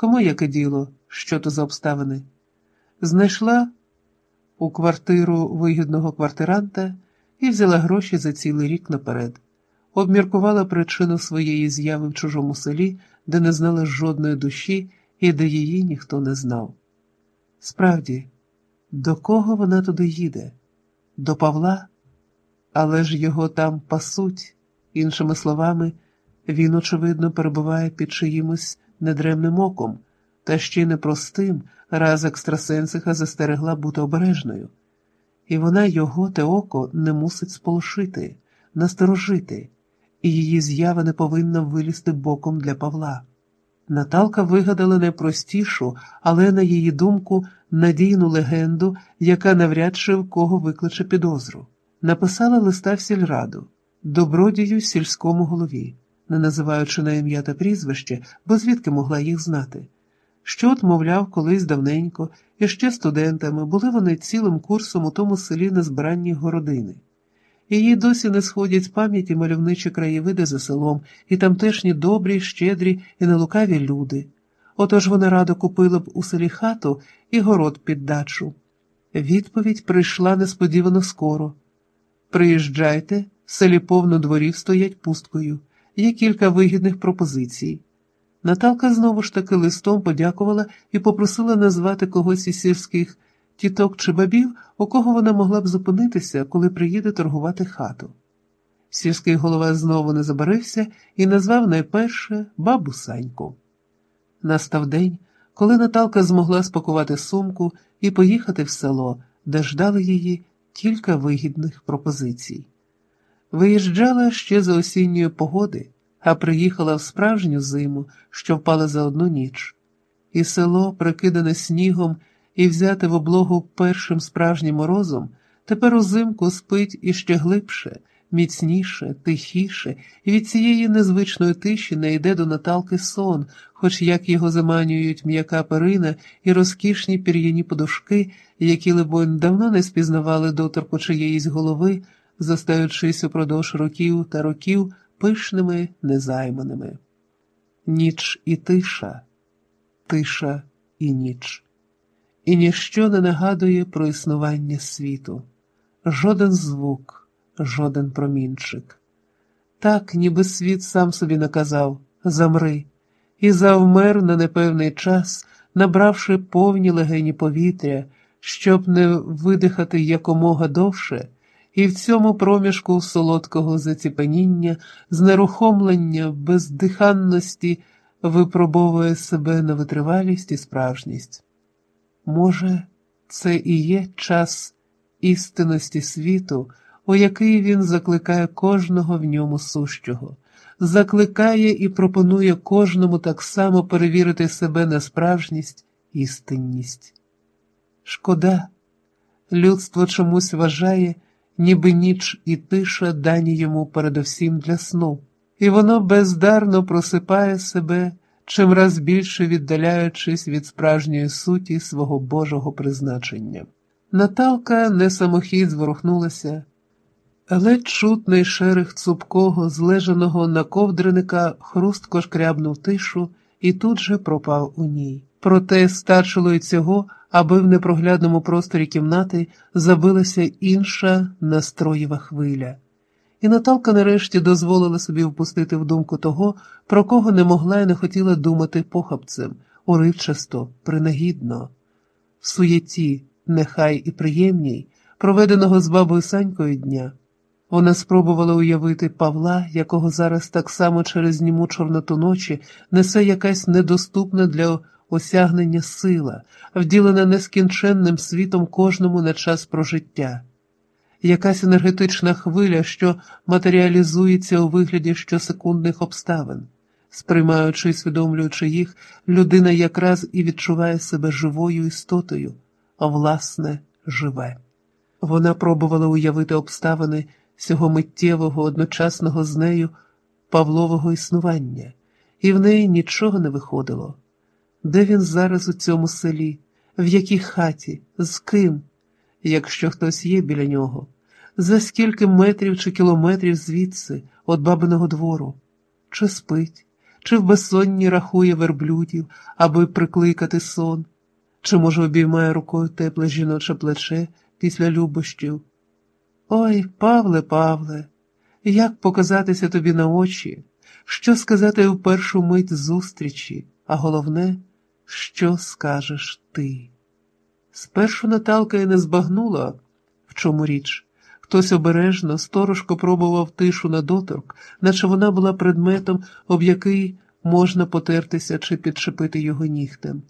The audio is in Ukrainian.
Кому яке діло, що то за обставини? Знайшла у квартиру вигідного квартиранта і взяла гроші за цілий рік наперед, обміркувала причину своєї зяви в чужому селі, де не знала жодної душі і де її ніхто не знав. Справді, до кого вона туди їде? До Павла? Але ж його там пасуть, іншими словами, він, очевидно, перебуває під чиїмось недремним оком, та ще непростим, раз екстрасенсиха застерегла бути обережною. І вона його те око не мусить сполошити, насторожити, і її з'ява не повинна вилізти боком для Павла. Наталка вигадала найпростішу, але, на її думку, надійну легенду, яка навряд чи в кого викличе підозру. Написала листа в сільраду, добродію сільському голові, не називаючи на ім'я та прізвище, бо звідки могла їх знати. Що, от, мовляв, колись давненько, і ще студентами були вони цілим курсом у тому селі на збиранні городини. Її досі не сходять з пам'яті мальовничі краєвиди за селом, і тамтешні добрі, щедрі і нелукаві люди. Отож вона радо купила б у селі хату і город під дачу. Відповідь прийшла несподівано скоро. Приїжджайте, в селі повно дворів стоять пусткою, є кілька вигідних пропозицій. Наталка знову ж таки листом подякувала і попросила назвати когось із сільських тіток чи бабів, у кого вона могла б зупинитися, коли приїде торгувати хату. Сільський голова знову не забарився і назвав найперше бабу Саньку. Настав день, коли Наталка змогла спакувати сумку і поїхати в село, де ждали її кілька вигідних пропозицій. Виїжджала ще за осінньої погоди, а приїхала в справжню зиму, що впала за одну ніч, і село, прикидане снігом і взяте в облогу першим справжнім морозом, тепер узимку спить іще глибше, міцніше, тихіше, і від цієї незвичної тиші не йде до Наталки сон, хоч як його заманюють м'яка перина і розкішні пір'яні подушки, які, либонь, давно не спізнавали доторку чиєїсь голови, зостаючись упродовж років та років пишними незайманими. Ніч і тиша, тиша і ніч і ніщо не нагадує про існування світу, жоден звук, жоден промінчик. Так, ніби світ сам собі наказав замри, і завмер на непевний час, набравши повні легені повітря, щоб не видихати якомога довше, і в цьому проміжку солодкого заціпеніння, знерухомлення, бездиханності випробовує себе на витривалість і справжність. Може, це і є час істинності світу, у який він закликає кожного в ньому сущого, закликає і пропонує кожному так само перевірити себе на справжність, істинність. Шкода, людство чомусь вважає, ніби ніч і тиша дані йому передовсім для сну, і воно бездарно просипає себе чим раз більше віддаляючись від справжньої суті свого Божого призначення. Наталка не самохід зворухнулася, ледь чутний шерих цупкого, злежаного на ковдриника хрустко шкрябнув тишу і тут же пропав у ній. Проте старшило й цього, аби в непроглядному просторі кімнати забилася інша настроєва хвиля і Наталка нарешті дозволила собі впустити в думку того, про кого не могла і не хотіла думати похабцем, уривчасто, принагідно, в суєті, нехай і приємній, проведеного з бабою Санькою дня. Вона спробувала уявити Павла, якого зараз так само через німу чорноту ночі несе якась недоступна для осягнення сила, вділена нескінченним світом кожному на час прожиття якась енергетична хвиля, що матеріалізується у вигляді щосекундних обставин. Сприймаючи і усвідомлюючи їх, людина якраз і відчуває себе живою істотою, а власне, живе. Вона пробувала уявити обставини цього миттєвого, одночасного з нею Павлового існування, і в неї нічого не виходило. Де він зараз у цьому селі, в якій хаті, з ким? якщо хтось є біля нього, за скільки метрів чи кілометрів звідси, від бабиного двору, чи спить, чи в безсонні рахує верблюдів, аби прикликати сон, чи, може, обіймає рукою тепле жіноче плече після любощів. Ой, Павле, Павле, як показатися тобі на очі, що сказати в першу мить зустрічі, а головне, що скажеш ти? Спершу Наталка і не збагнула, в чому річ. Хтось обережно, сторожко пробував тишу на доторк, наче вона була предметом, об який можна потертися чи підшипити його нігтем.